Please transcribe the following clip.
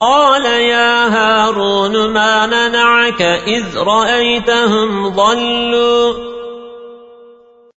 قال يا هارون ما منعك إذ رأيتهم ضلوا.